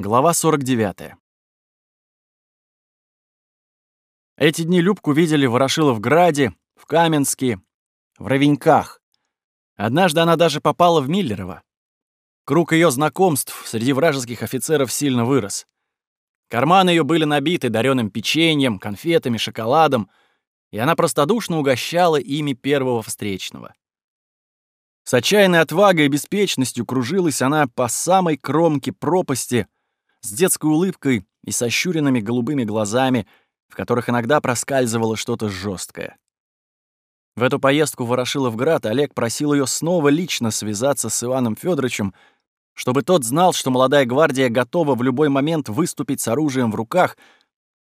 Глава 49. Эти дни Любку видели в Ворошиловграде, в Каменске, в Ровеньках. Однажды она даже попала в Миллерово. Круг ее знакомств среди вражеских офицеров сильно вырос. Карманы ее были набиты дареным печеньем, конфетами, шоколадом, и она простодушно угощала ими первого встречного. С отчаянной отвагой и беспечностью кружилась она по самой кромке пропасти — с детской улыбкой и с ощуренными голубыми глазами, в которых иногда проскальзывало что-то жесткое. В эту поездку в Ворошиловград Олег просил ее снова лично связаться с Иваном Федоровичем, чтобы тот знал, что молодая гвардия готова в любой момент выступить с оружием в руках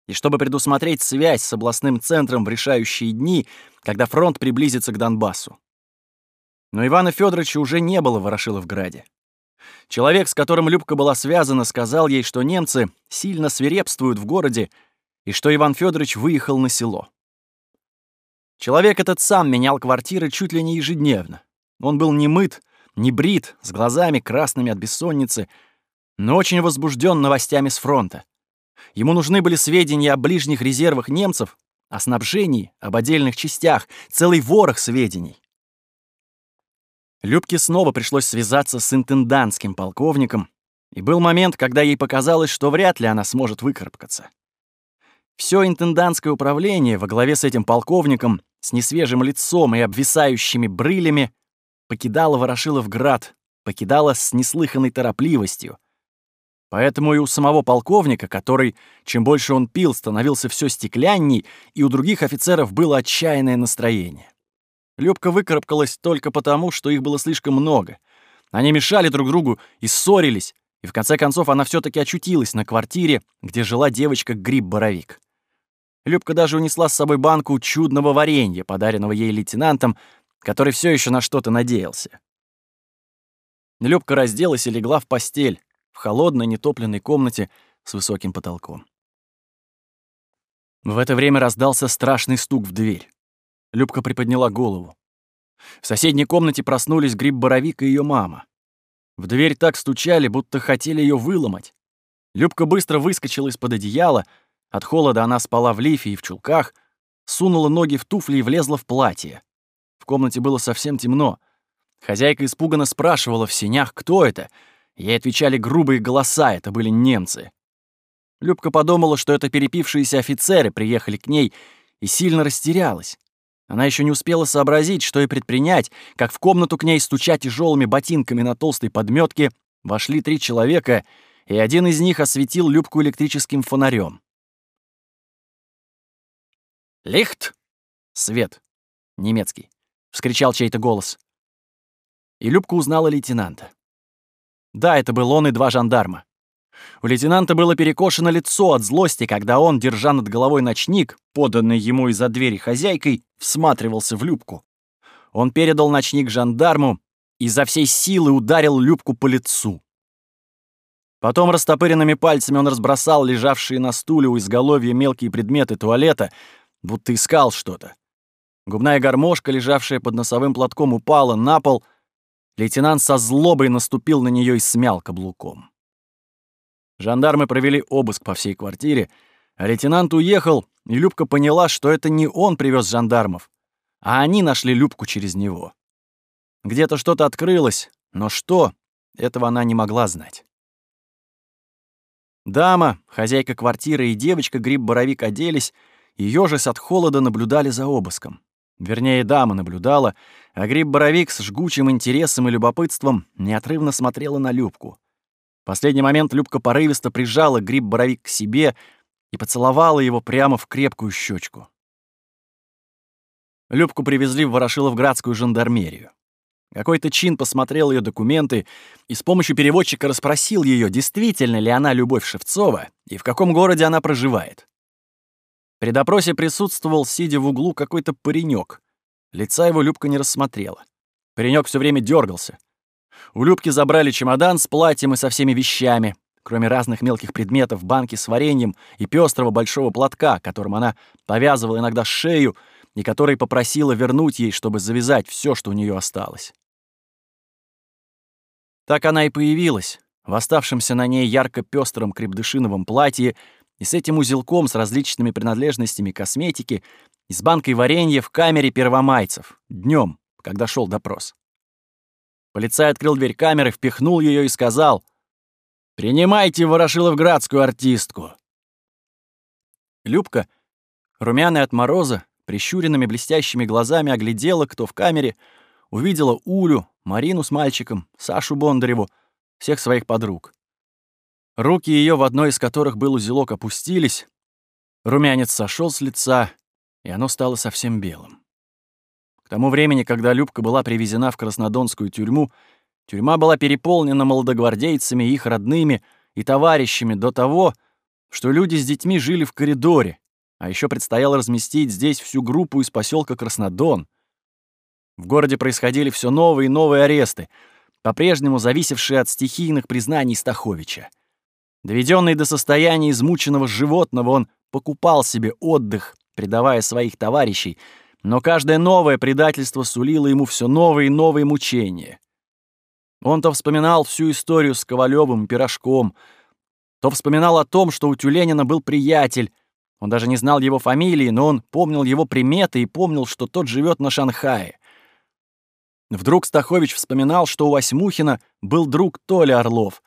и чтобы предусмотреть связь с областным центром в решающие дни, когда фронт приблизится к Донбассу. Но Ивана Федоровича уже не было в Ворошиловграде. Человек, с которым Любка была связана, сказал ей, что немцы сильно свирепствуют в городе и что Иван Федорович выехал на село. Человек этот сам менял квартиры чуть ли не ежедневно. Он был не мыт, не брит, с глазами красными от бессонницы, но очень возбужден новостями с фронта. Ему нужны были сведения о ближних резервах немцев, о снабжении, об отдельных частях, целый ворох сведений. Любке снова пришлось связаться с интендантским полковником, и был момент, когда ей показалось, что вряд ли она сможет выкарабкаться. Всё интендантское управление во главе с этим полковником, с несвежим лицом и обвисающими брылями, покидало Ворошиловград, покидало с неслыханной торопливостью. Поэтому и у самого полковника, который, чем больше он пил, становился всё стеклянней, и у других офицеров было отчаянное настроение. Любка выкарабкалась только потому, что их было слишком много. Они мешали друг другу и ссорились, и в конце концов она все таки очутилась на квартире, где жила девочка Гриб-Боровик. Любка даже унесла с собой банку чудного варенья, подаренного ей лейтенантом, который все еще на что-то надеялся. Любка разделась и легла в постель, в холодной нетопленной комнате с высоким потолком. В это время раздался страшный стук в дверь. Любка приподняла голову. В соседней комнате проснулись Гриб-Боровик и ее мама. В дверь так стучали, будто хотели ее выломать. Любка быстро выскочила из-под одеяла. От холода она спала в лифе и в чулках, сунула ноги в туфли и влезла в платье. В комнате было совсем темно. Хозяйка испуганно спрашивала в сенях, кто это. Ей отвечали грубые голоса, это были немцы. Любка подумала, что это перепившиеся офицеры приехали к ней, и сильно растерялась. Она еще не успела сообразить, что и предпринять, как в комнату к ней, стуча тяжелыми ботинками на толстой подметке, вошли три человека, и один из них осветил Любку электрическим фонарем. «Лихт!» — свет. Немецкий. — вскричал чей-то голос. И Любка узнала лейтенанта. Да, это был он и два жандарма. У лейтенанта было перекошено лицо от злости, когда он, держа над головой ночник, поданный ему из-за двери хозяйкой, всматривался в Любку. Он передал ночник жандарму и за всей силы ударил Любку по лицу. Потом растопыренными пальцами он разбросал лежавшие на стуле у изголовья мелкие предметы туалета, будто искал что-то. Губная гармошка, лежавшая под носовым платком, упала на пол. Лейтенант со злобой наступил на нее и смял каблуком. Жандармы провели обыск по всей квартире, а лейтенант уехал, и Любка поняла, что это не он привез жандармов, а они нашли Любку через него. Где-то что-то открылось, но что, этого она не могла знать. Дама, хозяйка квартиры и девочка Гриб-Боровик оделись и, ёжась от холода, наблюдали за обыском. Вернее, дама наблюдала, а Гриб-Боровик с жгучим интересом и любопытством неотрывно смотрела на Любку последний момент Любка порывисто прижала гриб-боровик к себе и поцеловала его прямо в крепкую щечку. Любку привезли в Ворошиловградскую жандармерию. Какой-то чин посмотрел ее документы и с помощью переводчика расспросил ее, действительно ли она Любовь Шевцова и в каком городе она проживает. При допросе присутствовал, сидя в углу, какой-то паренек. Лица его Любка не рассмотрела. Паренек все время дергался. У Любки забрали чемодан с платьем и со всеми вещами, кроме разных мелких предметов, банки с вареньем и пестрого большого платка, которым она повязывала иногда шею и который попросила вернуть ей, чтобы завязать все, что у нее осталось. Так она и появилась в оставшемся на ней ярко-пестром крепдышиновом платье и с этим узелком с различными принадлежностями косметики и с банкой варенья в камере первомайцев, днем, когда шел допрос. Полицай открыл дверь камеры, впихнул ее и сказал «Принимайте Ворошиловградскую артистку». Любка, румяная от мороза, прищуренными блестящими глазами оглядела, кто в камере, увидела Улю, Марину с мальчиком, Сашу Бондареву, всех своих подруг. Руки ее, в одной из которых был узелок, опустились, румянец сошел с лица, и оно стало совсем белым. К тому времени, когда Любка была привезена в Краснодонскую тюрьму, тюрьма была переполнена молодогвардейцами, их родными и товарищами до того, что люди с детьми жили в коридоре, а еще предстояло разместить здесь всю группу из поселка Краснодон. В городе происходили все новые и новые аресты, по-прежнему зависевшие от стихийных признаний Стаховича. Доведенный до состояния измученного животного, он покупал себе отдых, предавая своих товарищей, но каждое новое предательство сулило ему все новые и новые мучения. Он то вспоминал всю историю с Ковалевым Пирожком, то вспоминал о том, что у Тюленина был приятель, он даже не знал его фамилии, но он помнил его приметы и помнил, что тот живет на Шанхае. Вдруг Стахович вспоминал, что у Восьмухина был друг Толя Орлов.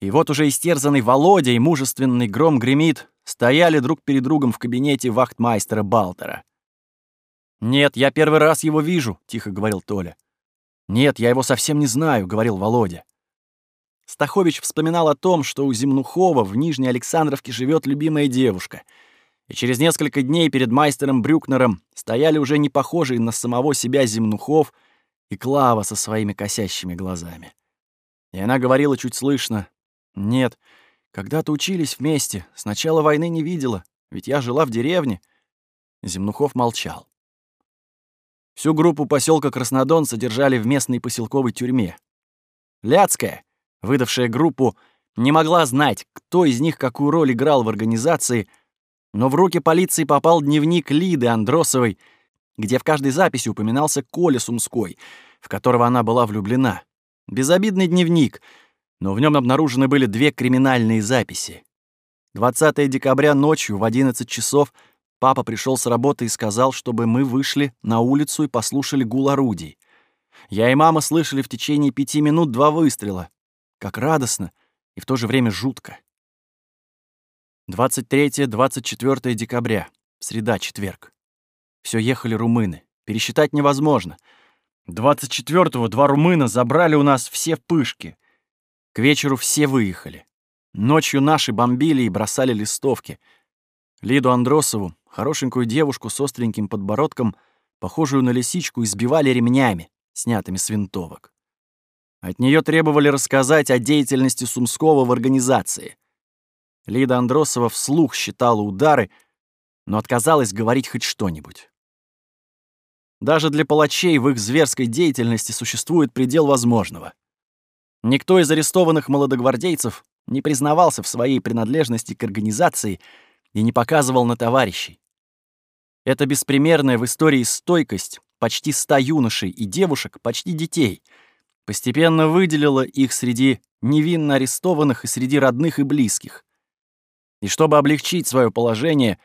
И вот уже истерзанный Володя и мужественный Гром гремит стояли друг перед другом в кабинете вахтмайстера Балтера. «Нет, я первый раз его вижу», — тихо говорил Толя. «Нет, я его совсем не знаю», — говорил Володя. Стахович вспоминал о том, что у Земнухова в Нижней Александровке живет любимая девушка — и через несколько дней перед майстером Брюкнером стояли уже не похожие на самого себя Земнухов и Клава со своими косящими глазами. И она говорила чуть слышно, «Нет, когда-то учились вместе, с начала войны не видела, ведь я жила в деревне». Земнухов молчал. Всю группу поселка Краснодон содержали в местной поселковой тюрьме. Ляцкая, выдавшая группу, не могла знать, кто из них какую роль играл в организации — но в руки полиции попал дневник Лиды Андросовой, где в каждой записи упоминался Коля Сумской, в которого она была влюблена. Безобидный дневник, но в нем обнаружены были две криминальные записи. 20 декабря ночью в 11 часов папа пришел с работы и сказал, чтобы мы вышли на улицу и послушали гул орудий. Я и мама слышали в течение пяти минут два выстрела. Как радостно и в то же время жутко. 23-24 декабря. Среда, четверг. Все ехали румыны. Пересчитать невозможно. 24-го два румына забрали у нас все пышки. К вечеру все выехали. Ночью наши бомбили и бросали листовки. Лиду Андросову, хорошенькую девушку с остреньким подбородком, похожую на лисичку, избивали ремнями, снятыми с винтовок. От нее требовали рассказать о деятельности Сумского в организации. Лида Андросова вслух считала удары, но отказалась говорить хоть что-нибудь. Даже для палачей в их зверской деятельности существует предел возможного. Никто из арестованных молодогвардейцев не признавался в своей принадлежности к организации и не показывал на товарищей. Это беспримерная в истории стойкость почти ста юношей и девушек, почти детей, постепенно выделила их среди невинно арестованных и среди родных и близких. И чтобы облегчить свое положение,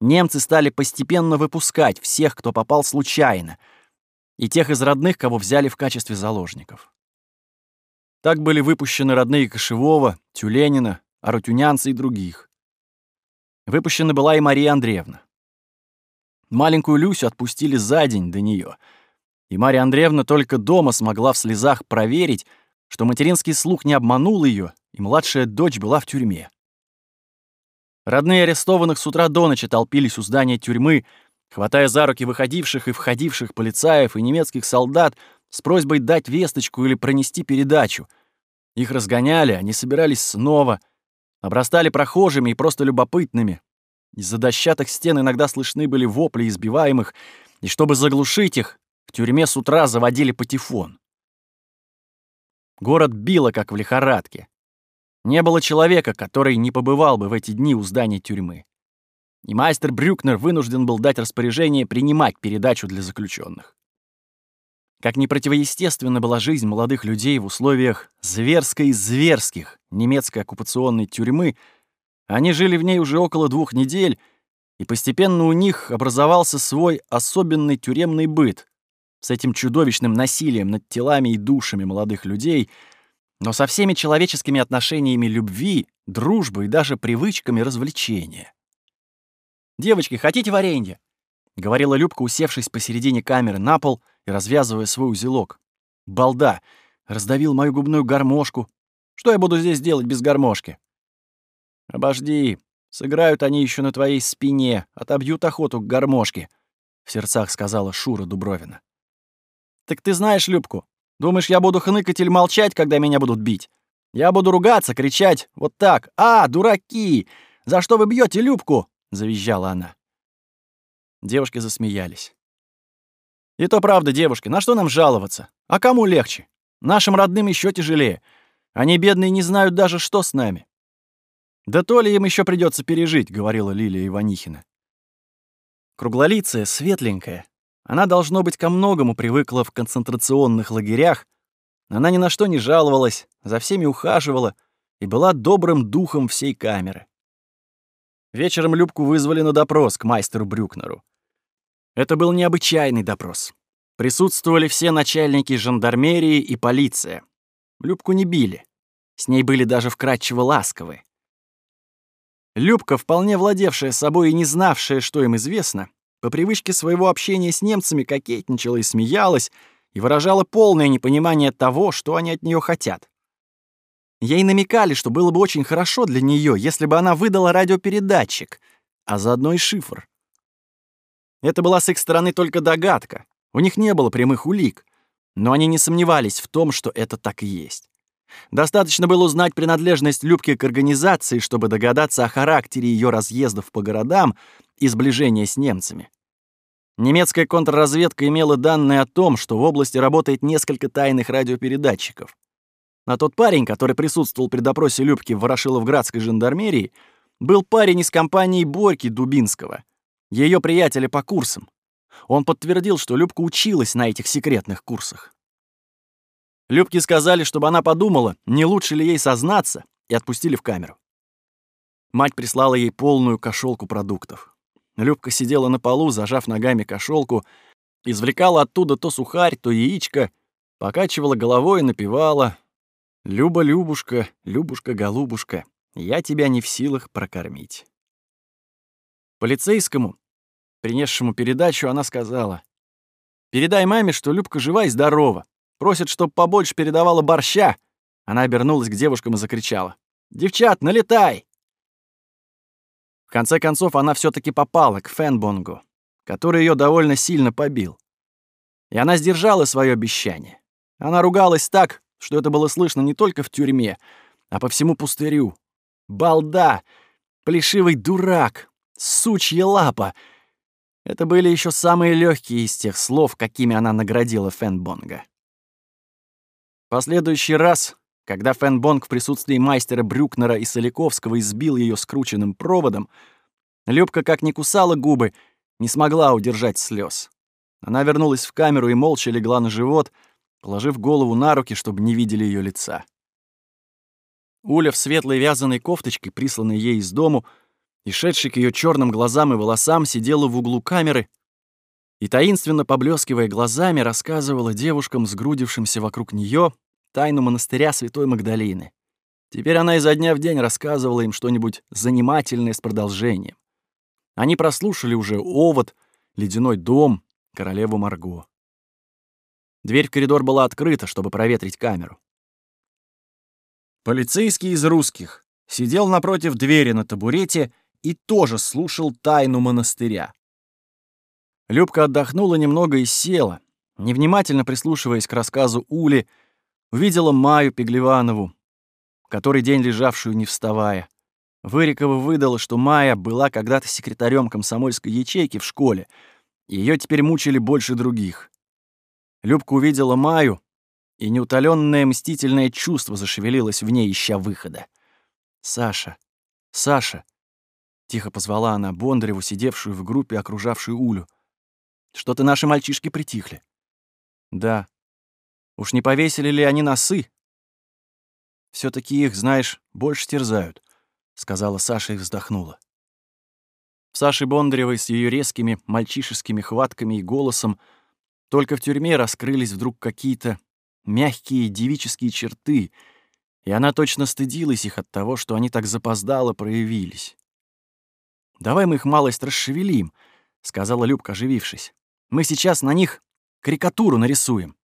немцы стали постепенно выпускать всех, кто попал случайно, и тех из родных, кого взяли в качестве заложников. Так были выпущены родные Кошевого, Тюленина, Арутюнянца и других. Выпущена была и Мария Андреевна. Маленькую Люсю отпустили за день до нее, и Мария Андреевна только дома смогла в слезах проверить, что материнский слух не обманул ее, и младшая дочь была в тюрьме. Родные арестованных с утра до ночи толпились у здания тюрьмы, хватая за руки выходивших и входивших полицаев и немецких солдат с просьбой дать весточку или пронести передачу. Их разгоняли, они собирались снова, обрастали прохожими и просто любопытными. Из-за дощатых стен иногда слышны были вопли избиваемых, и чтобы заглушить их, в тюрьме с утра заводили патефон. Город било, как в лихорадке. Не было человека, который не побывал бы в эти дни у здания тюрьмы. И мастер Брюкнер вынужден был дать распоряжение принимать передачу для заключенных. как не противоестественна была жизнь молодых людей в условиях зверской зверских немецкой оккупационной тюрьмы, они жили в ней уже около двух недель, и постепенно у них образовался свой особенный тюремный быт с этим чудовищным насилием над телами и душами молодых людей, но со всеми человеческими отношениями любви, дружбы и даже привычками развлечения. «Девочки, хотите варенье?» — говорила Любка, усевшись посередине камеры на пол и развязывая свой узелок. «Балда! Раздавил мою губную гармошку. Что я буду здесь делать без гармошки?» «Обожди, сыграют они еще на твоей спине, отобьют охоту к гармошке», — в сердцах сказала Шура Дубровина. «Так ты знаешь Любку? Думаешь, я буду хныкать или молчать, когда меня будут бить? Я буду ругаться, кричать вот так. «А, дураки! За что вы бьете Любку?» — завизжала она. Девушки засмеялись. «И то правда, девушки, на что нам жаловаться? А кому легче? Нашим родным еще тяжелее. Они, бедные, не знают даже, что с нами. «Да то ли им еще придется пережить», — говорила Лилия Иванихина. Круглолицая, светленькая. Она, должно быть, ко многому привыкла в концентрационных лагерях. Она ни на что не жаловалась, за всеми ухаживала и была добрым духом всей камеры. Вечером Любку вызвали на допрос к майстеру Брюкнеру. Это был необычайный допрос. Присутствовали все начальники жандармерии и полиция. Любку не били. С ней были даже вкрадчиво ласковы. Любка, вполне владевшая собой и не знавшая, что им известно, по привычке своего общения с немцами кокетничала и смеялась, и выражала полное непонимание того, что они от нее хотят. Ей намекали, что было бы очень хорошо для нее, если бы она выдала радиопередатчик, а заодно и шифр. Это была с их стороны только догадка. У них не было прямых улик, но они не сомневались в том, что это так и есть. Достаточно было узнать принадлежность Любки к организации, чтобы догадаться о характере ее разъездов по городам и сближения с немцами. Немецкая контрразведка имела данные о том, что в области работает несколько тайных радиопередатчиков. А тот парень, который присутствовал при допросе Любки в Ворошиловградской жандармерии, был парень из компании Борьки Дубинского, ее приятеля по курсам. Он подтвердил, что Любка училась на этих секретных курсах. Любке сказали, чтобы она подумала, не лучше ли ей сознаться, и отпустили в камеру. Мать прислала ей полную кошелку продуктов. Любка сидела на полу, зажав ногами кошелку, извлекала оттуда то сухарь, то яичко, покачивала головой и напевала «Люба, Любушка, Любушка-голубушка, я тебя не в силах прокормить». Полицейскому, принесшему передачу, она сказала «Передай маме, что Любка жива и здорова, Просит, чтоб побольше передавала борща. Она обернулась к девушкам и закричала. «Девчат, налетай!» В конце концов, она все таки попала к Фенбонгу, который ее довольно сильно побил. И она сдержала свое обещание. Она ругалась так, что это было слышно не только в тюрьме, а по всему пустырю. «Балда! Плешивый дурак! Сучья лапа!» Это были еще самые легкие из тех слов, какими она наградила Фенбонга. Последующий раз, когда Фенбонг в присутствии мастера Брюкнера и Соляковского избил ее скрученным проводом, Любка, как ни кусала губы, не смогла удержать слез. Она вернулась в камеру и молча легла на живот, положив голову на руки, чтобы не видели ее лица. Уля в светлой вязаной кофточке, присланной ей из дому, и шедшей к ее черным глазам и волосам, сидела в углу камеры и, таинственно поблескивая глазами, рассказывала девушкам, сгрудившимся вокруг нее, тайну монастыря Святой Магдалины. Теперь она изо дня в день рассказывала им что-нибудь занимательное с продолжением. Они прослушали уже «Овод», «Ледяной дом», «Королеву Марго». Дверь в коридор была открыта, чтобы проветрить камеру. Полицейский из русских сидел напротив двери на табурете и тоже слушал тайну монастыря. Любка отдохнула немного и села, невнимательно прислушиваясь к рассказу Ули, Увидела Маю Пеглеванову, который день лежавшую не вставая. Вырикова выдала, что Майя была когда-то секретарем комсомольской ячейки в школе, и её теперь мучили больше других. Любка увидела Маю, и неутоленное мстительное чувство зашевелилось в ней, ища выхода. «Саша! Саша!» — тихо позвала она Бондареву, сидевшую в группе, окружавшую Улю. «Что-то наши мальчишки притихли». «Да», Уж не повесили ли они носы? все таки их, знаешь, больше терзают», — сказала Саша и вздохнула. В Саше Бондаревой с ее резкими мальчишескими хватками и голосом только в тюрьме раскрылись вдруг какие-то мягкие девические черты, и она точно стыдилась их от того, что они так запоздало проявились. «Давай мы их малость расшевелим», — сказала Любка, оживившись. «Мы сейчас на них карикатуру нарисуем».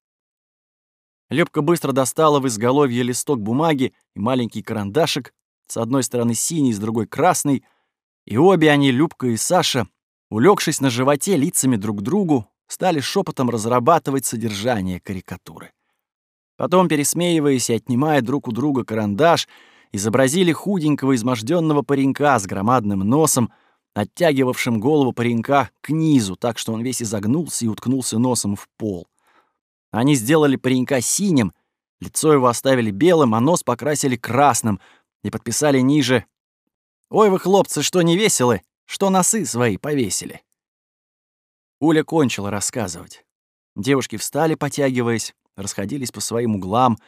Лепка быстро достала в изголовье листок бумаги и маленький карандашик, с одной стороны синий, с другой красный, и обе они, Любка и Саша, улегшись на животе лицами друг к другу, стали шепотом разрабатывать содержание карикатуры. Потом, пересмеиваясь и отнимая друг у друга карандаш, изобразили худенького изможденного паренька с громадным носом, оттягивавшим голову паренька к низу, так что он весь изогнулся и уткнулся носом в пол. Они сделали паренька синим, лицо его оставили белым, а нос покрасили красным и подписали ниже «Ой вы, хлопцы, что не веселы, что носы свои повесили». Уля кончила рассказывать. Девушки встали, потягиваясь, расходились по своим углам.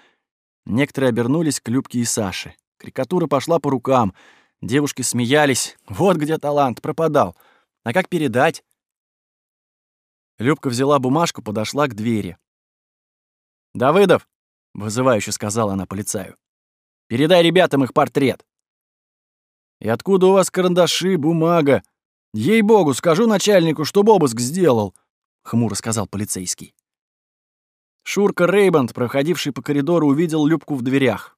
Некоторые обернулись к Любке и Саше. Карикатура пошла по рукам. Девушки смеялись. Вот где талант пропадал. А как передать? Любка взяла бумажку, подошла к двери. «Давыдов!» — вызывающе сказала она полицаю. «Передай ребятам их портрет». «И откуда у вас карандаши, бумага? Ей-богу, скажу начальнику, чтоб обыск сделал», — хмуро сказал полицейский. Шурка Рейбанд, проходивший по коридору, увидел Любку в дверях.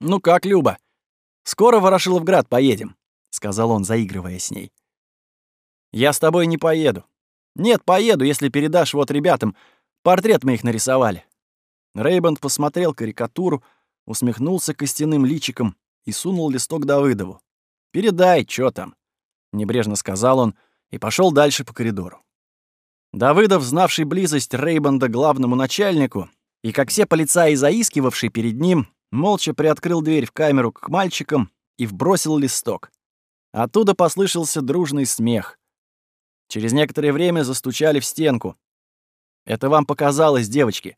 «Ну как, Люба? Скоро в Ворошиловград поедем», — сказал он, заигрывая с ней. «Я с тобой не поеду. Нет, поеду, если передашь вот ребятам, Портрет мы их нарисовали. Рейбанд посмотрел карикатуру, усмехнулся костяным личиком и сунул листок Давыдову. «Передай, чё там?» — небрежно сказал он и пошел дальше по коридору. Давыдов, знавший близость Рейбанда главному начальнику, и, как все полицаи, заискивавший перед ним, молча приоткрыл дверь в камеру к мальчикам и вбросил листок. Оттуда послышался дружный смех. Через некоторое время застучали в стенку. Это вам показалось, девочки.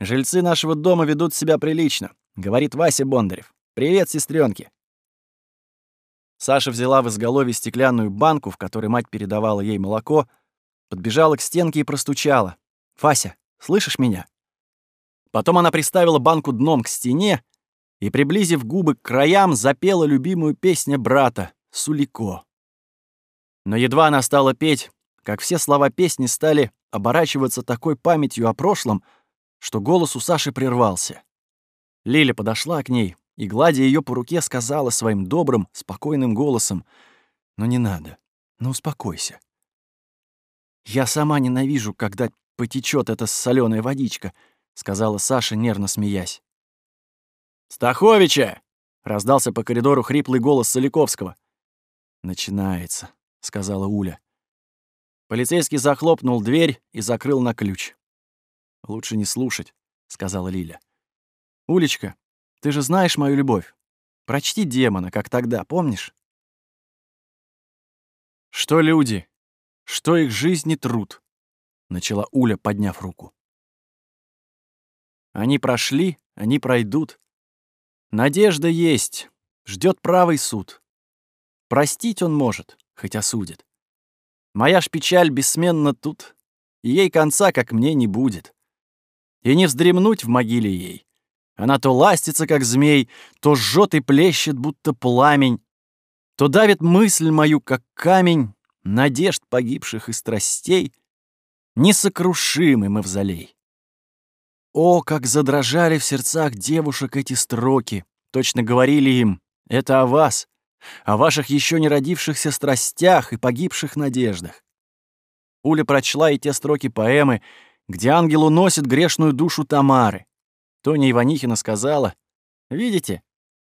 Жильцы нашего дома ведут себя прилично, говорит Вася Бондарев. Привет, сестренки. Саша взяла в изголовье стеклянную банку, в которой мать передавала ей молоко, подбежала к стенке и простучала. «Вася, слышишь меня?» Потом она приставила банку дном к стене и, приблизив губы к краям, запела любимую песню брата «Сулико». Но едва она стала петь, как все слова песни стали оборачиваться такой памятью о прошлом, что голос у Саши прервался. Лиля подошла к ней и, гладя ее по руке, сказала своим добрым, спокойным голосом, «Ну не надо, ну успокойся. Я сама ненавижу, когда потечет эта соленая водичка», — сказала Саша, нервно смеясь. «Стаховича!» — раздался по коридору хриплый голос Соляковского. «Начинается», — сказала Уля. Полицейский захлопнул дверь и закрыл на ключ. «Лучше не слушать», — сказала Лиля. «Улечка, ты же знаешь мою любовь. Прочти демона, как тогда, помнишь?» «Что люди? Что их жизнь и труд?» — начала Уля, подняв руку. «Они прошли, они пройдут. Надежда есть, ждет правый суд. Простить он может, хоть осудит. Моя ж печаль бессменно тут, и ей конца, как мне, не будет. И не вздремнуть в могиле ей. Она то ластится, как змей, то жжет и плещет, будто пламень, то давит мысль мою, как камень, надежд погибших и страстей, несокрушимый мавзолей. О, как задрожали в сердцах девушек эти строки, точно говорили им, это о вас, о ваших еще не родившихся страстях и погибших надеждах. Уля прочла и те строки поэмы, где ангел уносит грешную душу Тамары. Тоня Иванихина сказала, «Видите,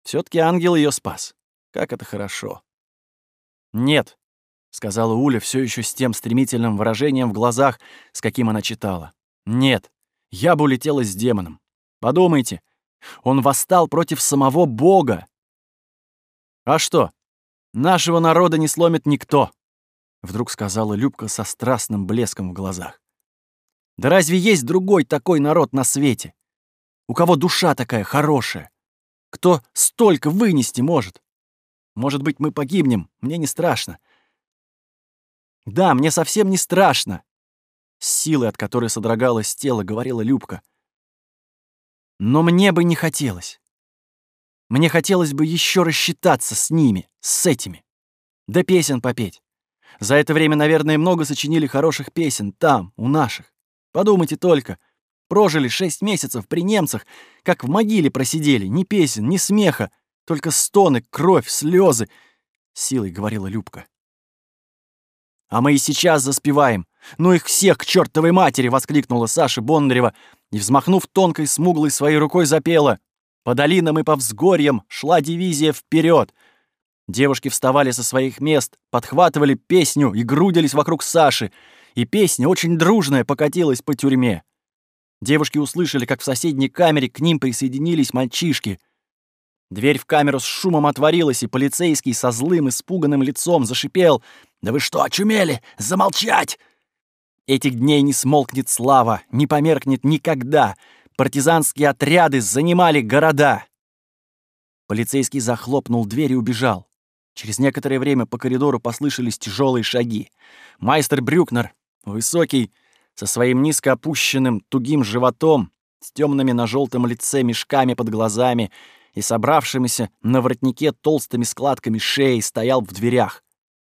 все таки ангел ее спас. Как это хорошо». «Нет», — сказала Уля все еще с тем стремительным выражением в глазах, с каким она читала. «Нет, я бы улетела с демоном. Подумайте, он восстал против самого Бога, «А что? Нашего народа не сломит никто!» Вдруг сказала Любка со страстным блеском в глазах. Да разве есть другой такой народ на свете? У кого душа такая хорошая? Кто столько вынести может? Может быть, мы погибнем, мне не страшно. Да, мне совсем не страшно. С силой, от которой содрогалось тело, говорила Любка. Но мне бы не хотелось. Мне хотелось бы еще рассчитаться с ними, с этими. Да песен попеть. За это время, наверное, много сочинили хороших песен там, у наших. Подумайте только. Прожили шесть месяцев при немцах, как в могиле просидели. Ни песен, ни смеха, только стоны, кровь, слезы. Силой говорила Любка. А мы и сейчас заспеваем. Ну их всех к чертовой матери! воскликнула Саша Бондарева и, взмахнув тонкой смуглой своей рукой, запела. По долинам и по взгорьям шла дивизия вперед. Девушки вставали со своих мест, подхватывали песню и грудились вокруг Саши, и песня, очень дружная, покатилась по тюрьме. Девушки услышали, как в соседней камере к ним присоединились мальчишки. Дверь в камеру с шумом отворилась, и полицейский со злым, испуганным лицом зашипел. «Да вы что, очумели? Замолчать!» Этих дней не смолкнет слава, не померкнет никогда. Партизанские отряды занимали города. Полицейский захлопнул дверь и убежал. Через некоторое время по коридору послышались тяжелые шаги. Майстер Брюкнер, высокий, со своим низко опущенным тугим животом, с темными на желтом лице мешками под глазами и собравшимися на воротнике толстыми складками шеи, стоял в дверях.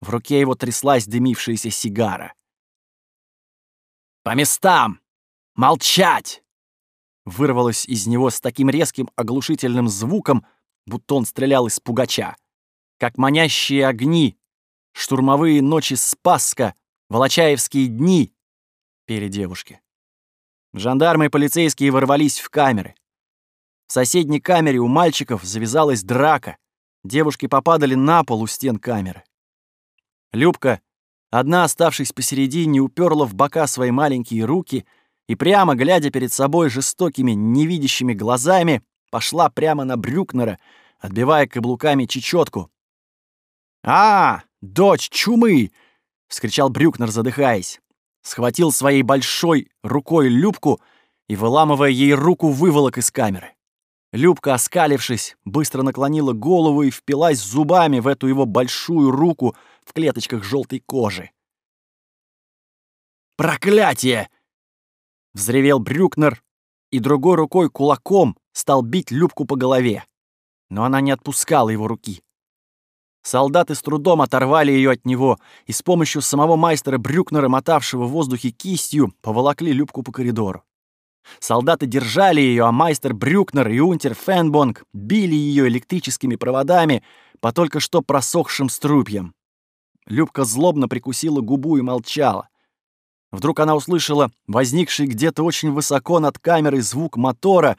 В руке его тряслась дымившаяся сигара. «По местам! Молчать!» Вырвалось из него с таким резким оглушительным звуком, будто он стрелял из пугача. Как манящие огни, штурмовые ночи Спасска, волочаевские дни, пели девушки. Жандармы и полицейские ворвались в камеры. В соседней камере у мальчиков завязалась драка. Девушки попадали на пол у стен камеры. Любка, одна оставшись посередине, уперла в бока свои маленькие руки — и прямо, глядя перед собой жестокими, невидящими глазами, пошла прямо на Брюкнера, отбивая каблуками чечетку. «А, дочь чумы!» — вскричал Брюкнер, задыхаясь. Схватил своей большой рукой Любку и, выламывая ей руку, выволок из камеры. Любка, оскалившись, быстро наклонила голову и впилась зубами в эту его большую руку в клеточках желтой кожи. «Проклятие!» Взревел Брюкнер и другой рукой кулаком стал бить Любку по голове. Но она не отпускала его руки. Солдаты с трудом оторвали ее от него и с помощью самого майстера Брюкнера, мотавшего в воздухе кистью, поволокли Любку по коридору. Солдаты держали ее, а майстер Брюкнер и унтер Фенбонг били ее электрическими проводами по только что просохшим струпьям. Любка злобно прикусила губу и молчала. Вдруг она услышала возникший где-то очень высоко над камерой звук мотора,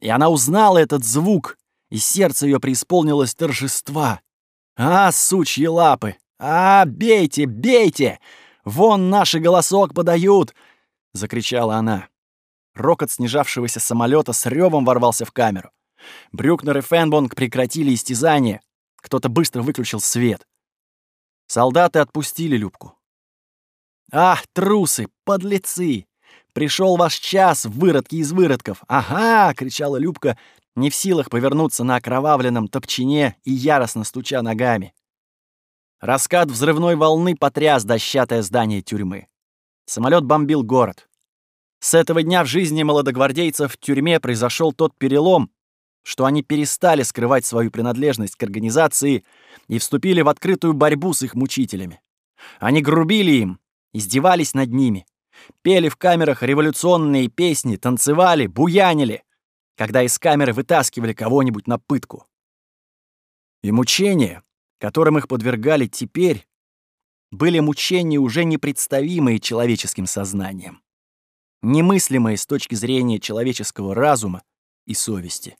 и она узнала этот звук, и сердце ее преисполнилось торжества. «А, сучьи лапы! А, бейте, бейте! Вон наши голосок подают!» — закричала она. Рокот снижавшегося самолета с ревом ворвался в камеру. Брюкнер и Фенбонг прекратили истязание. Кто-то быстро выключил свет. Солдаты отпустили Любку. «Ах, трусы, подлецы! Пришел ваш час, выродки из выродков! Ага!» — кричала Любка, не в силах повернуться на окровавленном топчине и яростно стуча ногами. Раскат взрывной волны потряс дощатое здание тюрьмы. Самолет бомбил город. С этого дня в жизни молодогвардейцев в тюрьме произошел тот перелом, что они перестали скрывать свою принадлежность к организации и вступили в открытую борьбу с их мучителями. Они грубили им, издевались над ними, пели в камерах революционные песни, танцевали, буянили, когда из камеры вытаскивали кого-нибудь на пытку. И мучения, которым их подвергали теперь, были мучения уже непредставимые человеческим сознанием, немыслимые с точки зрения человеческого разума и совести.